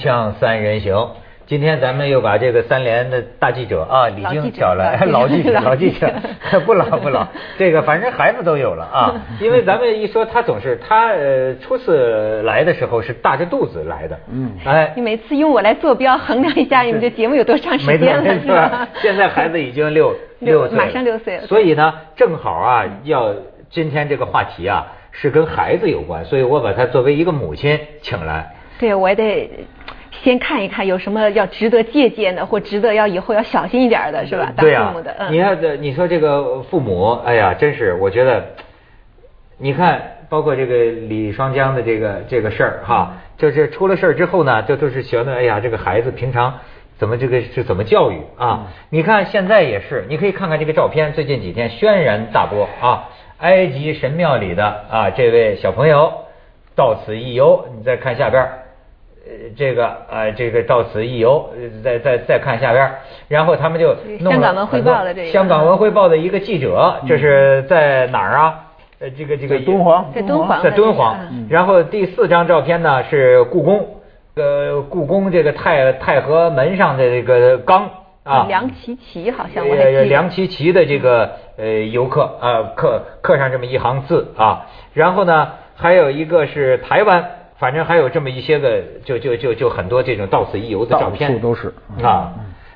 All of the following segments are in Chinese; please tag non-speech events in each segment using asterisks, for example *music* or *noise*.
锵三人行，今天咱们又把这个三联的大记者啊李菁找来，老记者。*laughs* 老记者 *laughs* *laughs* 不老不老，这个反正孩子都有了啊。因为咱们一说他总是他呃初次来的时候是大着肚子来的，嗯，哎，你每次用我来坐标衡量一下你们这节目有多长时间了是吧？现在孩子已经六六岁，马上六岁了，所以呢正好啊要今天这个话题啊是跟孩子有关，所以我把他作为一个母亲请来。对，我也得先看一看有什么要值得借鉴的，或值得要以后要小心一点的，是吧？对呀，嗯，你看这，你说这个父母，哎呀，真是，我觉得，你看，包括这个李双江的这个这个事儿哈，就是出了事儿之后呢，这都是觉得，哎呀，这个孩子平常怎么这个是怎么教育啊？你看现在也是，你可以看看这个照片，最近几天轩然大波啊，埃及神庙里的啊这位小朋友到此一游，你再看下边。呃，这个呃，这个到此一游，再再再看下边，然后他们就香港文汇报的这个香港文汇报的一个记者，这是在哪儿啊？呃，这个这个敦煌，在敦煌，在敦煌。然后第四张照片呢是故宫，呃，故宫这个太太和门上的这个缸啊，梁琪琪好像我还记梁琪琪的这个呃游客啊刻刻上这么一行字啊，然后呢还有一个是台湾。反正还有这么一些个，就就就就很多这种到此一游的照片，到处都是啊。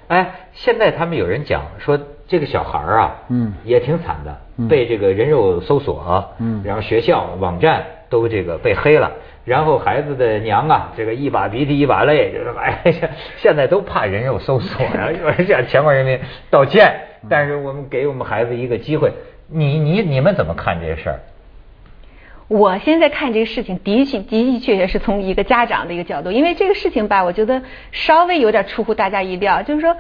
哎，现在他们有人讲说，这个小孩啊，嗯，也挺惨的，被这个人肉搜索，嗯，然后学校网站都这个被黑了，然后孩子的娘啊，这个一把鼻涕一把泪，就是哎呀，*laughs* 现在都怕人肉搜索呀，*laughs* 向全国人民道歉。但是我们给我们孩子一个机会，你你你们怎么看这事儿？我现在看这个事情，的确的的确确是从一个家长的一个角度，因为这个事情吧，我觉得稍微有点出乎大家意料，就是说，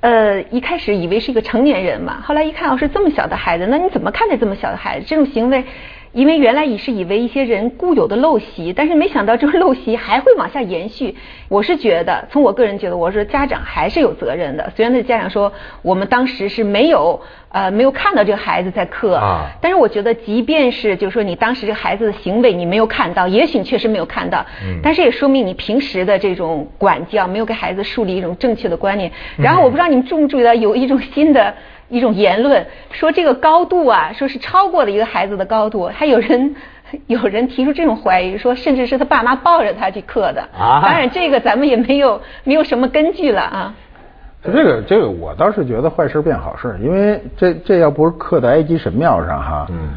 呃，一开始以为是一个成年人嘛，后来一看哦是这么小的孩子，那你怎么看待这么小的孩子？这种行为？因为原来也是以为一些人固有的陋习，但是没想到这个陋习还会往下延续。我是觉得，从我个人觉得，我说家长还是有责任的。虽然那家长说我们当时是没有呃没有看到这个孩子在课，但是我觉得即便是就是说你当时这个孩子的行为你没有看到，也许你确实没有看到，但是也说明你平时的这种管教没有给孩子树立一种正确的观念。然后我不知道你们注不注意到有一种新的。一种言论说这个高度啊，说是超过了一个孩子的高度，还有人 *laughs* 有人提出这种怀疑，说甚至是他爸妈抱着他去刻的。啊，当然这个咱们也没有没有什么根据了啊。这个这个我倒是觉得坏事变好事，因为这这要不是刻在埃及神庙上哈，嗯，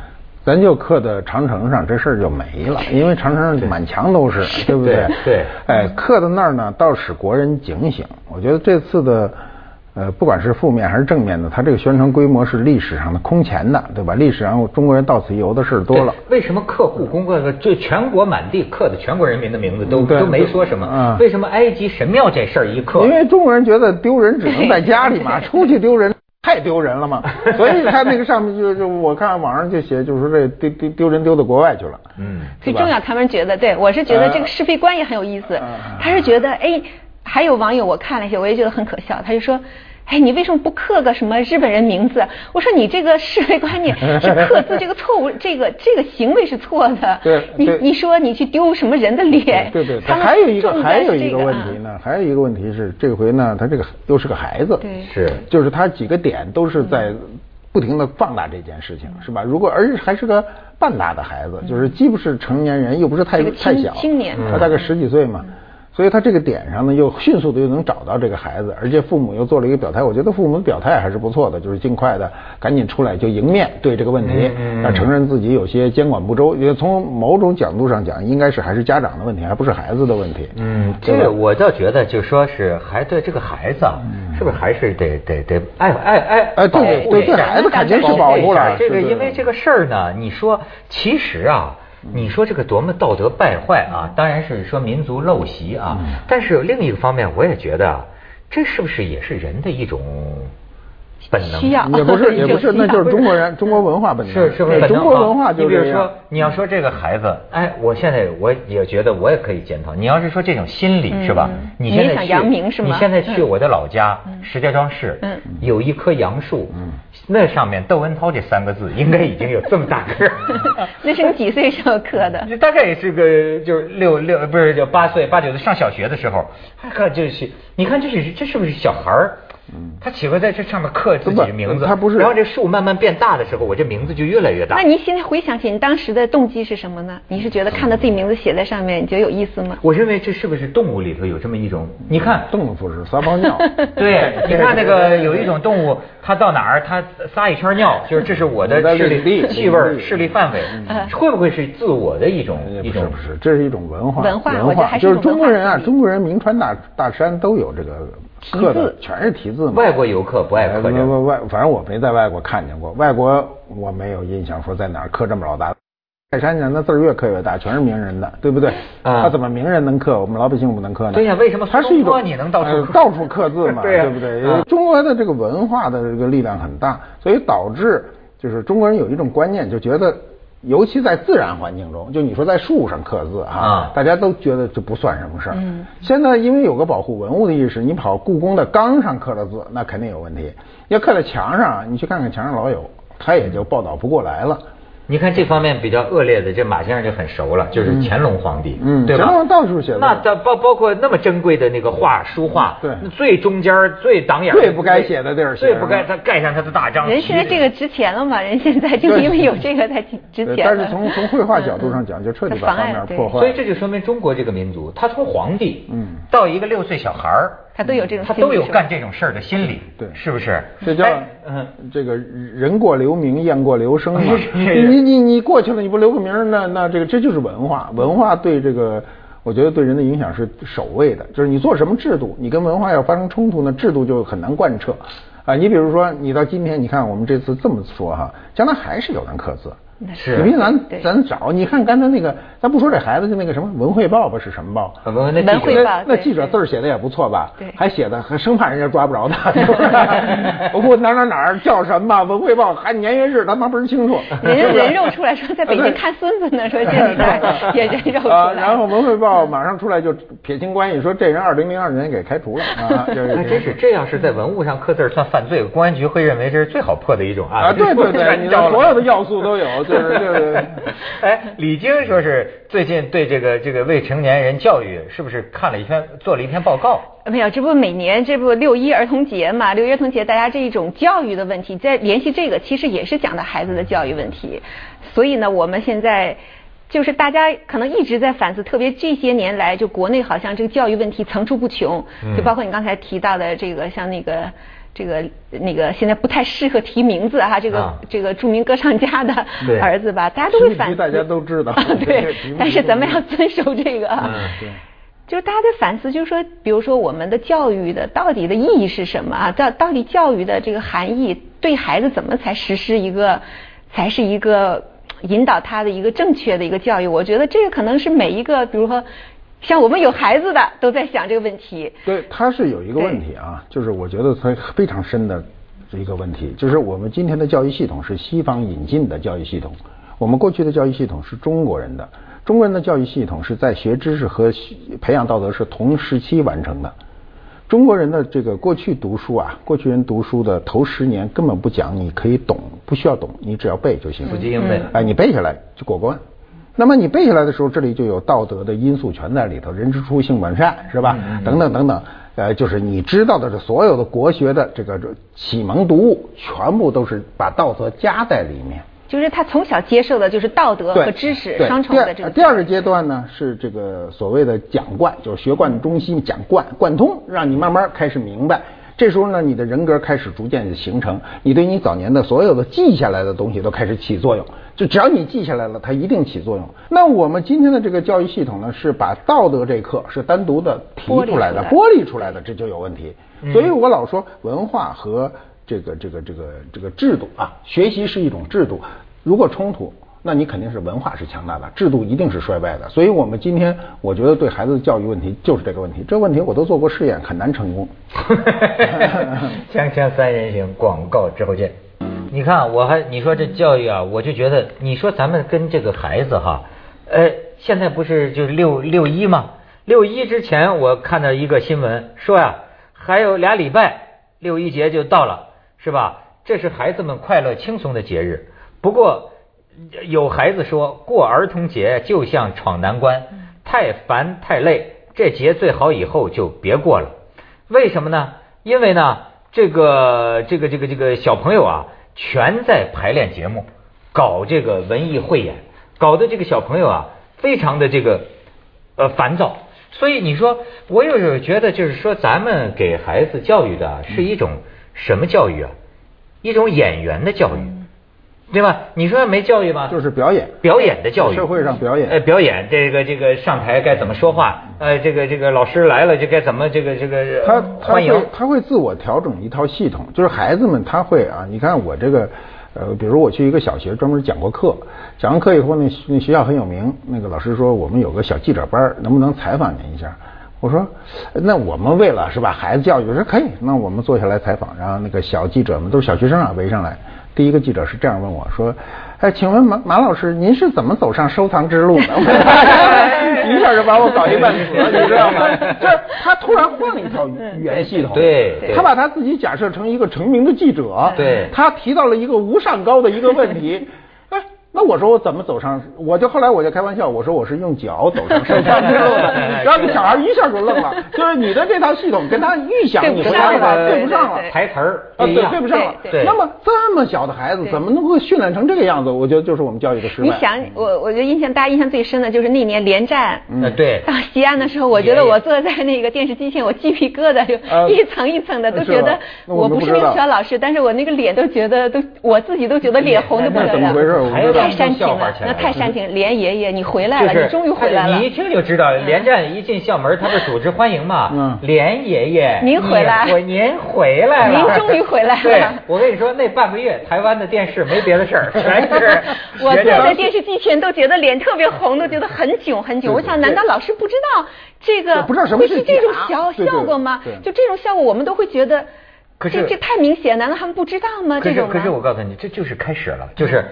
咱就刻在长城上，这事儿就没了，因为长城上满墙都是，对不对？对。哎，刻在那儿呢，倒使国人警醒。我觉得这次的。呃，不管是负面还是正面的，它这个宣传规模是历史上的空前的，对吧？历史上中国人到此一游的事多了。为什么刻故宫？这就全国满地刻的全国人民的名字都都没说什么。为什么埃及神庙这事儿一刻？因为中国人觉得丢人只能在家里嘛，*laughs* 出去丢人太丢人了嘛。所以他那个上面就就我看网上就写，就是说这丢丢丢人丢到国外去了。嗯。最重要，他们觉得，对我是觉得这个是非观也很有意思。他是觉得，哎，还有网友我看了一下，我也觉得很可笑。他就说。哎，你为什么不刻个什么日本人名字？*laughs* 我说你这个是非观念 *laughs* 是刻字这个错误，这个这个行为是错的。对，你你说你去丢什么人的脸？对对，他还有一个还有一个问题呢，还有一个问题是这回呢，他这个又是个孩子，对，是，就是他几个点都是在不停的放大这件事情，是吧？如果而且还是个半大的孩子，就是既不是成年人，又不是太太小，青年，他大概十几岁嘛。所以他这个点上呢，又迅速的又能找到这个孩子，而且父母又做了一个表态，我觉得父母的表态还是不错的，就是尽快的赶紧出来就迎面对这个问题，要承认自己有些监管不周。也从某种角度上讲，应该是还是家长的问题，还不是孩子的问题。嗯，这个我倒觉得，就说是还对这个孩子啊，是不是还是得得得爱爱爱哎，对对对，孩子肯定是保护了。这个因为这个事儿呢，你说其实啊。你说这个多么道德败坏啊！当然是说民族陋习啊。但是另一个方面，我也觉得，这是不是也是人的一种本能需要也不是，也不是，*laughs* 那就是中国人中国文化本能。是是不是本能？对中国文化就是你比如说，你要说这个孩子，哎，我现在我也觉得我也可以检讨。你要是说这种心理嗯是吧？嗯你现在去，你也想扬名是吗你现在去嗯我的老家石家庄市，嗯有一棵杨树，嗯那上面窦文涛这三个字应该已经有这么大个儿。*laughs* 那是你几岁时候刻的？*laughs* 大概也是个就是六六不是就八岁八九岁上小学的时候，还看就是你看这是这是不是小孩儿？他喜欢在这上面刻自己的名字，他不是然后这树慢慢变大的时候，我这名字就越来越大。那您现在回想起你当时的动机是什么呢？你是觉得看到自己名字写在上面，你觉得有意思吗？我认为这是不是动物里头有这么一种？你看，动物不是撒泡尿。*laughs* *laughs* 对，你看那个有一种动物，它到哪儿它撒一圈尿，*laughs* 就是这是我的我在视力、气味儿、领地视力范围，会不会是自我的一种一种？不是不是，这是一种文化。文化文我觉得还是一就是中国人啊，中国人名川大大山都有这个题刻的字，全是题字嘛。外国游客不爱刻这个。不不外，反正我没在外国看见过，外国我没有印象说在哪儿刻这么老大。泰山上那字儿越刻越大，全是名人的，对不对？啊他怎么名人能刻，我们老百姓不能刻呢？对呀为什么他是一种你能到处到处刻字嘛，*laughs* 对呀不对？啊中国的这个文化的这个力量很大，所以导致就是中国人有一种观念，就觉得。尤其在自然环境中，就你说在树上刻字啊，啊大家都觉得这不算什么事儿。嗯现在因为有个保护文物的意识，你跑故宫的缸上刻了字，那肯定有问题。要刻在墙上，你去看看墙上老有，他也就报道不过来了。你看这方面比较恶劣的，这马先生就很熟了，就是乾隆皇帝，嗯对吧？乾隆到处写字那他包包括那么珍贵的那个画书画，对那最中间最挡眼的最不该写的地儿写最不该他盖上他的大章。人现在这个值钱了嘛？人现在就对因为有这个才挺值钱。但是从从绘画角度上讲，就彻底把画面破坏。所以这就说明中国这个民族，他从皇帝，嗯到一个六岁小孩儿，他都有这种他都有干这种事儿的心理，对是不是？这叫哎嗯。这个人过留名，雁过留声嘛是 *laughs* 是。你你你过去了，你不留个名，那那这个这就是文化。文化对这个，我觉得对人的影响是首位的。就是你做什么制度，你跟文化要发生冲突呢，制度就很难贯彻。啊，你比如说，你到今天，你看我们这次这么说哈，将来还是有人刻字。那是你别咱咱找，你看刚才那个，咱不说这孩子，就那个什么《文汇报》吧，是什么报？啊文那记者文汇报那记者字儿写的也不错吧？对还写的还生怕人家抓不着他，是不是？我哪哪哪儿叫什么《文汇报》，还年月日他妈不是清楚，人家 *laughs* 人肉出来说在北京看孙子呢，说现在 *laughs* 也人肉出啊，来。然后《文汇报》马上出来就撇清关系，说这人二零零二年给开除了啊，*laughs* 就是还真是，这要是在文物上刻字算犯罪，公安局会认为这是最好破的一种案啊，对对对，你的招了所有的要素都有，就是就是。*laughs* 哎，李菁说是最近对这个这个未成年人教育是不是看了一篇做了一篇报告？没有，这不每年这不六一儿童节嘛？六一儿童节，大家这一种教育的问题，在联系这个，其实也是讲的孩子的教育问题。所以呢，我们现在就是大家可能一直在反思，特别这些年来，就国内好像这个教育问题层出不穷，就包括你刚才提到的这个，像那个。这个那个现在不太适合提名字哈，这个、啊这个著名歌唱家的儿子吧，大家都会反思。大家都知道 *laughs* 对但是咱们要遵守这个。嗯对就是大家在反思，就是说，比如说我们的教育的到底的意义是什么啊？到到底教育的这个含义，对孩子怎么才实施一个，才是一个引导他的一个正确的一个教育？我觉得这个可能是每一个，比如说像我们有孩子的都在想这个问题。对，他是有一个问题啊，就是我觉得他非常深的一个问题，就是我们今天的教育系统是西方引进的教育系统，我们过去的教育系统是中国人的，中国人的教育系统是在学知识和培养道德是同时期完成的。中国人的这个过去读书啊，过去人读书的头十年根本不讲你可以懂，不需要懂，你只要背就行。死记硬背。哎，你背下来就过关。那么你背下来的时候，这里就有道德的因素全在里头，人之初性本善，是吧？等等等等，呃，就是你知道的这所有的国学的这个这启蒙读物，全部都是把道德加在里面。就是他从小接受的就是道德和知识对双重的这个第二第二个阶段呢是这个所谓的讲贯，就是学贯中西，讲贯贯通，让你慢慢开始明白。这时候呢，你的人格开始逐渐的形成，你对你早年的所有的记下来的东西都开始起作用。就只要你记下来了，它一定起作用。那我们今天的这个教育系统呢，是把道德这课是单独的提出来的，剥剥离出来的，这就有问题。所以我老说文化和这个这个这个这个制度啊，学习是一种制度，如果冲突，那你肯定是文化是强大的，制度一定是衰败的。所以我们今天我觉得对孩子的教育问题就是这个问题，这个问题我都做过试验，很难成功。*laughs* 锵锵三人行，广告之后见。你看，我还你说这教育啊，我就觉得，你说咱们跟这个孩子哈，呃，现在不是就六六一吗？六一之前我看到一个新闻说呀，还有俩礼拜，六一节就到了，是吧？这是孩子们快乐轻松的节日。不过有孩子说过儿童节就像闯难关，太烦太累，这节最好以后就别过了。为什么呢？因为呢，这个这个这个这个小朋友啊，全在排练节目，搞这个文艺汇演，搞得这个小朋友啊，非常的这个呃烦躁。所以你说，我又有觉得，就是说，咱们给孩子教育的是一种什么教育啊？一种演员的教育。对吧？你说没教育吗？就是表演，表演的教育，社会上表演，呃，表演这个这个上台该怎么说话？呃，这个这个老师来了就该怎么这个这个他他会？他会自我调整一套系统，就是孩子们他会啊，你看我这个呃，比如我去一个小学专门讲过课，讲完课以后那那学校很有名，那个老师说我们有个小记者班，能不能采访您一下？我说那我们为了是吧孩子教育，我说可以，那我们坐下来采访，然后那个小记者们都是小学生啊围上来。第一个记者是这样问我说：“哎，请问马马老师，您是怎么走上收藏之路的？” *laughs* *laughs* 一下就把我搞一半死了，你知道吗？这 *laughs* 他突然换了一套语言系统，对，他把他自己假设成一个成名的记者，对，他提到了一个无上高的一个问题。那我说我怎么走上？我就后来我就开玩笑，我说我是用脚走上圣山 *laughs* 之路的。然后这小孩一下就愣了，就是你的这套系统跟他预想你回答的对不上了，台词儿啊，对，对不上了。那么这么小的孩子怎么能够训练成这个样子？我觉得就是我们教育的失败。你想，我我觉得印象大家印象最深的就是那年连战，嗯，对，到西安的时候，我觉得我坐在那个电视机前，我鸡皮疙瘩就一层一层的，都觉得我不是那个学校老师，但是我那个脸都觉得都我自己都觉得脸红的不得了，怎么回事？太煽情了。那太煽情，连爷爷你回来了，你终于回来了。你一听就知道，连战一进校门，他不是组织欢迎嘛？嗯，连爷爷，您回来，我您回来了，您终于回来了。*laughs* 对，我跟你说，那半个月台湾的电视没别的事儿，*laughs* 全是。我坐在电视机前都觉得脸特别红，都觉得很囧很囧。我想，难道老师不知道这个会是这种效效果吗？就这种效果，我们都会觉得，可是这太明显，难道他们不知道吗？这种。可是我告诉你，这就是开始了，就是。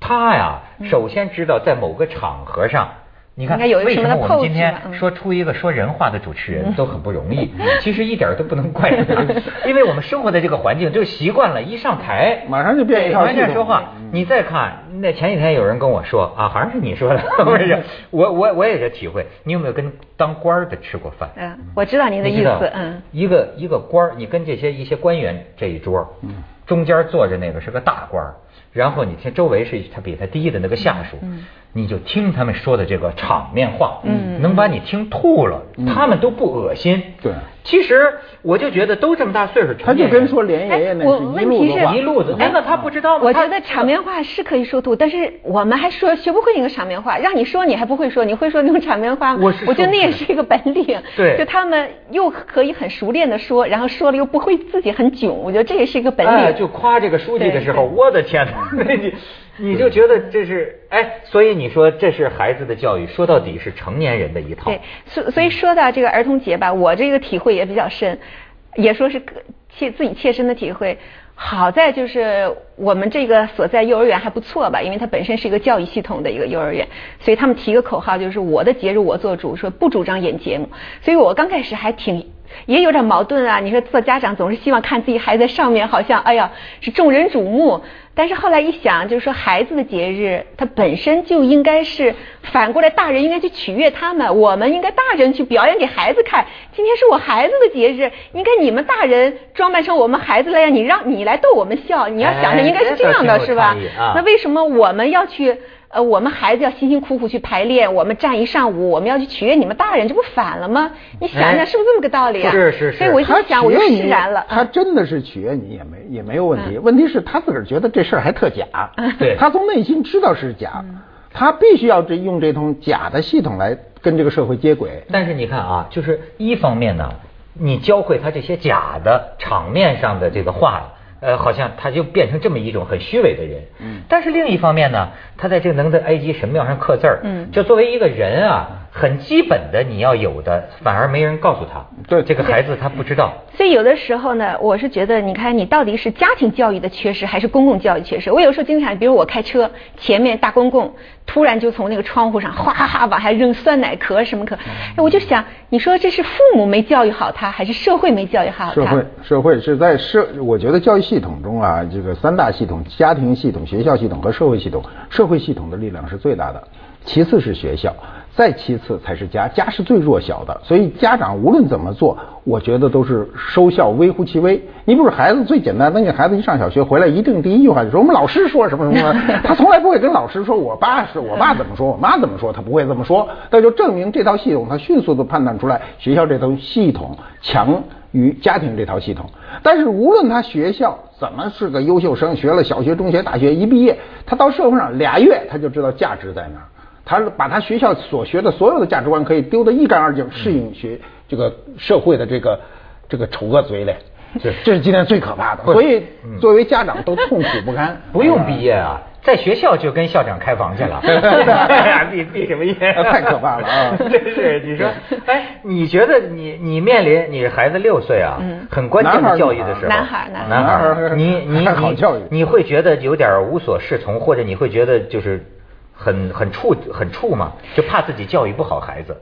他呀，首先知道在某个场合上，你看为什么我们今天说出一个说人话的主持人都很不容易？*laughs* 其实一点都不能怪他，*laughs* 因为我们生活在这个环境就习惯了，一上台马上就变一套完全说话。你再看那前几天有人跟我说啊，好像是你说的，不 *laughs* 是我我我也是体会。你有没有跟当官的吃过饭？嗯，我知道您的意思。嗯，一个一个官你跟这些一些官员这一桌，中间坐着那个是个大官然后你听周围是他比他低的那个下属，你就听他们说的这个场面话，能把你听吐了。他们都不恶心。对，其实我就觉得都这么大岁数，他就跟说连爷爷那是一路子话，一路子。难道他不知道吗？我觉得场面话是可以说吐，但是我们还说学不会那个场面话，让你说你还不会说，你会说那种场面话吗？我我觉得那也是一个本领。对，就他们又可以很熟练的说，然后说了又不会自己很囧，我觉得这也是一个本领。就夸这个书记的时候，我的天哪！你你就觉得这是哎，所以你说这是孩子的教育，说到底是成年人的一套。对，所所以说到这个儿童节吧，我这个体会也比较深，也说是切自己切身的体会。好在就是我们这个所在幼儿园还不错吧，因为它本身是一个教育系统的一个幼儿园，所以他们提个口号就是我的节日我做主，说不主张演节目。所以我刚开始还挺。也有点矛盾啊！你说做家长总是希望看自己孩子在上面，好像哎呀是众人瞩目。但是后来一想，就是说孩子的节日，它本身就应该是反过来，大人应该去取悦他们，我们应该大人去表演给孩子看。今天是我孩子的节日，应该你们大人装扮成我们孩子了呀，你让你来逗我们笑。你要想想，应该是这样的，是吧？那为什么我们要去？呃，我们孩子要辛辛苦苦去排练，我们站一上午，我们要去取悦你们大人，这不反了吗？你想想，是不是这么个道理啊？是是是。所以我一想，我就释然了。他真的是取悦你，也没也没有问题。问题是他自个儿觉得这事儿还特假。对。他从内心知道是假，他必须要这用这通假的系统来跟这个社会接轨。但是你看啊，就是一方面呢，你教会他这些假的场面上的这个话。呃，好像他就变成这么一种很虚伪的人。嗯。但是另一方面呢，他在这个能在埃及神庙上刻字儿。嗯。就作为一个人啊，很基本的你要有的，反而没人告诉他。对。这个孩子他不知道。所以有的时候呢，我是觉得，你看你到底是家庭教育的缺失，还是公共教育缺失？我有时候经常，比如我开车，前面大公共突然就从那个窗户上哗哗哗往下扔酸奶壳什么壳，我就想，你说这是父母没教育好他，还是社会没教育好他？社会社会是在社，我觉得教育系统中啊，这个三大系统：家庭系统、学校系统和社会系统。社会系统的力量是最大的，其次是学校。再其次才是家，家是最弱小的，所以家长无论怎么做，我觉得都是收效微乎其微。你比如孩子最简单，等你孩子一上小学回来，一定第一句话就说我们老师说什么什么，他从来不会跟老师说我爸是我爸怎么说，我妈怎么说，他不会这么说。那就证明这套系统他迅速的判断出来学校这套系统强于家庭这套系统。但是无论他学校怎么是个优秀生，学了小学、中学、大学，一毕业他到社会上俩月他就知道价值在哪儿。他把他学校所学的所有的价值观可以丢得一干二净，适应学这个社会的这个这个丑恶嘴脸，*laughs* 这这是今天最可怕的。所以作为家长都痛苦不堪。不用毕业啊，在学校就跟校长开房去了。*laughs* 毕毕 *laughs* 什么业？太可怕了啊！真是你说，哎，你觉得你你面临你孩子六岁啊，很关键的教育的时候，男孩男孩，你你好教育，你会觉得有点无所适从，或者你会觉得就是。很很怵很怵嘛，就怕自己教育不好孩子。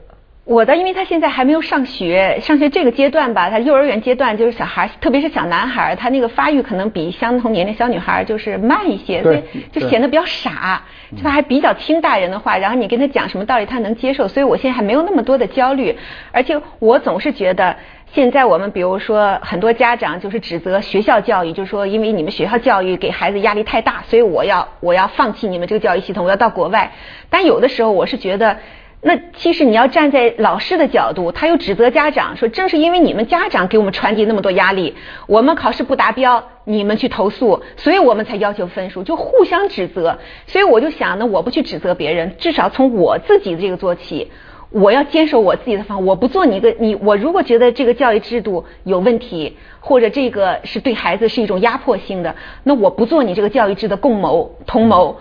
我的，因为他现在还没有上学，上学这个阶段吧，他幼儿园阶段就是小孩，特别是小男孩，他那个发育可能比相同年龄小女孩就是慢一些，所以就显得比较傻，他还比较听大人的话，然后你跟他讲什么道理他能接受，所以我现在还没有那么多的焦虑，而且我总是觉得。现在我们比如说很多家长就是指责学校教育，就是说因为你们学校教育给孩子压力太大，所以我要我要放弃你们这个教育系统，我要到国外。但有的时候我是觉得，那其实你要站在老师的角度，他又指责家长说，正是因为你们家长给我们传递那么多压力，我们考试不达标，你们去投诉，所以我们才要求分数，就互相指责。所以我就想呢，我不去指责别人，至少从我自己这个做起。我要坚守我自己的方，我不做你一个你。我如果觉得这个教育制度有问题，或者这个是对孩子是一种压迫性的，那我不做你这个教育制的共谋同谋。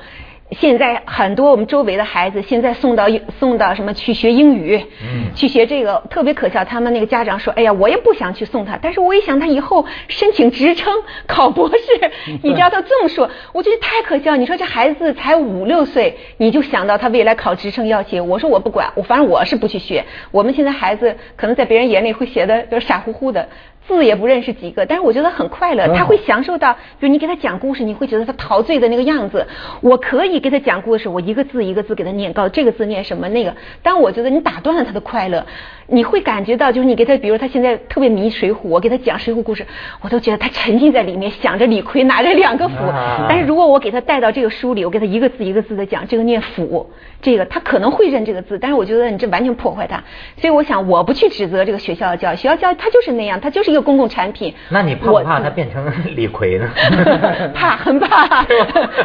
现在很多我们周围的孩子，现在送到送到什么去学英语，去学这个特别可笑。他们那个家长说：“哎呀，我也不想去送他，但是我一想他以后申请职称考博士，*laughs* 你知道他这么说，我觉得太可笑。你说这孩子才五六岁，你就想到他未来考职称要写。我说我不管，我反正我是不去学。我们现在孩子可能在别人眼里会写的就是傻乎乎的。”字也不认识几个，但是我觉得很快乐，他会享受到，比如你给他讲故事，你会觉得他陶醉的那个样子。我可以给他讲故事，我一个字一个字给他念，告诉这个字念什么那个。但我觉得你打断了他的快乐，你会感觉到，就是你给他，比如他现在特别迷水浒，我给他讲水浒故事，我都觉得他沉浸在里面，想着李逵拿着两个斧。但是如果我给他带到这个书里，我给他一个字一个字的讲这个念斧，这个他可能会认这个字，但是我觉得你这完全破坏他。所以我想，我不去指责这个学校的教育，学校教育他就是那样，他就是。个公共产品，那你怕不怕他变成李逵呢？*laughs* 怕，很怕，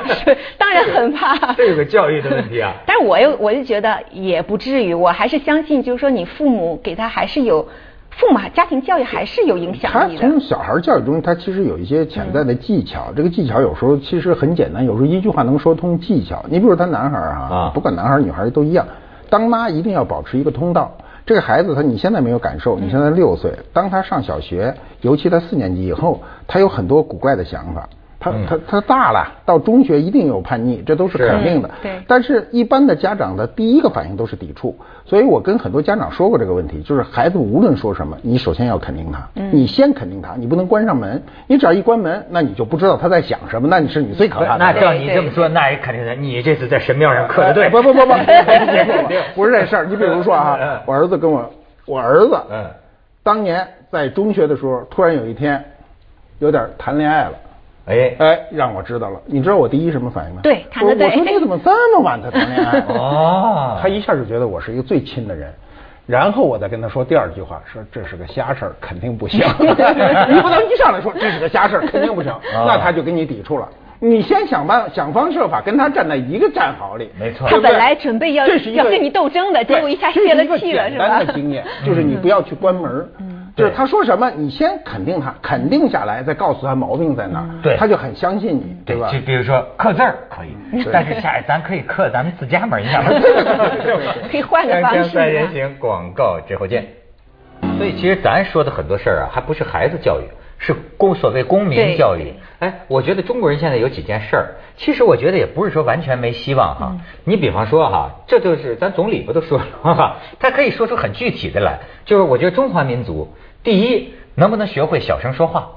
*laughs* 当然很怕。这有个教育的问题啊。*laughs* 但是我又我就觉得也不至于，我还是相信，就是说你父母给他还是有父母家庭教育还是有影响力的。他从小孩教育中，他其实有一些潜在的技巧。这个技巧有时候其实很简单，有时候一句话能说通技巧。你比如他男孩啊，不管男孩女孩都一样，当妈一定要保持一个通道。这个孩子他你现在没有感受，你现在六岁，当他上小学，尤其他四年级以后，他有很多古怪的想法。他他他大了，到中学一定有叛逆，这都是肯定的。对。但是，一般的家长的第一个反应都是抵触，所以我跟很多家长说过这个问题，就是孩子无论说什么，你首先要肯定他，你先肯定他，你不能关上门，你只要一关门，那你就不知道他在想什么，那你是你最可怕的。那照你这么说，那也肯定的。你这次在神庙上刻的对？不不不 *laughs* 不，不是这事儿。你比如说啊，我儿子跟我，我儿子，嗯，当年在中学的时候，突然有一天，有点谈恋爱了。哎哎，让我知道了。你知道我第一什么反应吗？对，谈的对。我说你怎么这么晚才谈恋爱？*laughs* 哦，他一下就觉得我是一个最亲的人。然后我再跟他说第二句话，说这是个瞎事儿，肯定不行。*laughs* 你不能一上来说这是个瞎事儿，肯定不行，*laughs* 那他就跟你抵触了。你先想办想方设法跟他站在一个战壕里。没错。他本来准备要要跟你斗争的，结果一下泄了气了，是吧？简单的经验就是你不要去关门。就是他说什么，你先肯定他，肯定下来，再告诉他毛病在哪儿，对他就很相信你，对吧？就比如说刻字儿可以，但是下咱可以刻咱们自家门上，*laughs* 可以换个方式三人行广告之后见。所以其实咱说的很多事儿啊，还不是孩子教育，是公所谓公民教育。哎，我觉得中国人现在有几件事儿，其实我觉得也不是说完全没希望哈。你比方说哈，这就是咱总理不都说了哈，*laughs* 他可以说出很具体的来，就是我觉得中华民族第一能不能学会小声说话。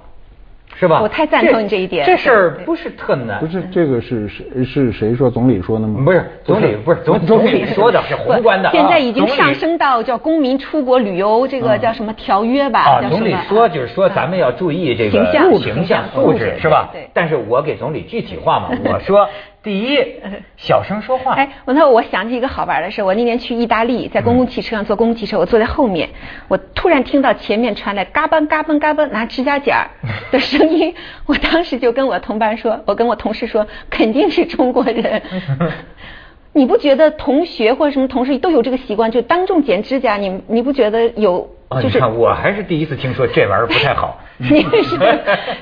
是吧？我太赞同你这一点。这事儿不是特难。不是这个是是是谁说总理说的吗？不是总理，不是总总理说的是宏观的。*laughs* 现在已经上升到叫公民出国旅游这个叫什么条约吧？啊，总理说就是说咱们要注意这个形象素质是吧？对。但是我给总理具体化嘛，*laughs* 我说。第一，小声说话。*laughs* 哎，我那我想起一个好玩的事，我那年去意大利，在公共汽车上坐公共汽车，我坐在后面，我突然听到前面传来嘎嘣嘎嘣嘎嘣拿指甲剪的声音，*laughs* 我当时就跟我同伴说，我跟我同事说，肯定是中国人。*laughs* 你不觉得同学或者什么同事都有这个习惯，就当众剪指甲？你你不觉得有？你看，我还是第一次听说这玩意儿不太好。*laughs* 你是，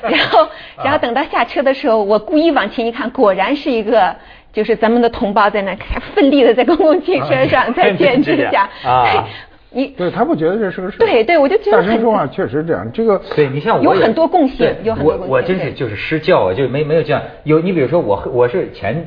然后，然后等到下车的时候，我故意往前一看，果然是一个，就是咱们的同胞在那开奋力的在公共汽车上在剪指甲。啊。你对他不觉得这是个事？对对，我就觉得。大声说话确实这样，这个对你像我有很多贡献，有很多我我真是就是失教啊，就没没有这样。有你比如说我我是前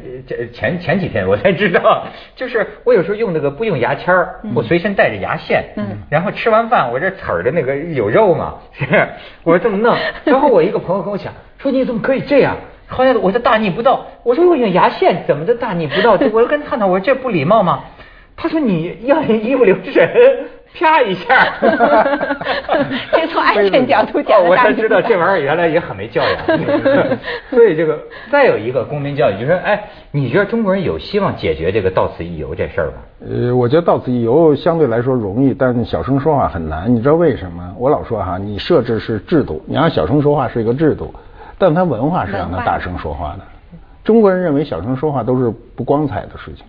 前前几天我才知道，就是我有时候用那个不用牙签儿，我随身带着牙线，嗯，然后吃完饭我这齿儿的那个有肉嘛，是 *laughs* 我说这么弄，然后我一个朋友跟我讲说你怎么可以这样？后来我就大逆不道，我说我用牙线怎么的大逆不道？*laughs* 我就跟他探讨，我说这不礼貌吗？他说你要一不留神。啪一下，*laughs* 这从安全角度讲，我才知道这玩意儿原来也很没教养。*laughs* 所以这个再有一个公民教育，就是说，哎，你觉得中国人有希望解决这个到此一游这事儿吗？呃，我觉得到此一游相对来说容易，但小声说话很难。你知道为什么？我老说哈，你设置是制度，你让小声说话是一个制度，但他文化是让他大声说话的。中国人认为小声说话都是不光彩的事情。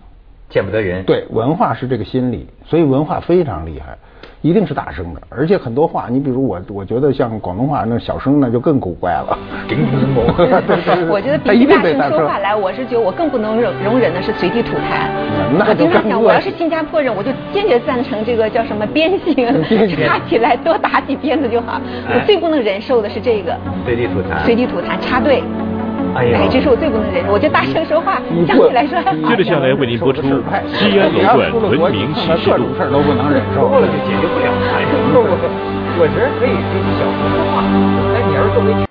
见不得人，对文化是这个心理，所以文化非常厉害，一定是大声的，而且很多话，你比如我，我觉得像广东话那小声那就更古怪了。*laughs* *laughs* 我觉得比大声说话来，我是觉得我更不能容容忍的是随地吐痰。我经常想，我要是新加坡人，我就坚决赞成这个叫什么鞭刑，*laughs* 插起来多打几鞭子就好。我最不能忍受的是这个。随地吐痰，随地吐痰插队。哎，这是我最不能忍受。我就大声说话，相对来说还好。接着下来为您播出西安楼冠文明启示录。事都不能忍受，过了就解决不了。我我觉得可以，小声说话。哎，你要是作为。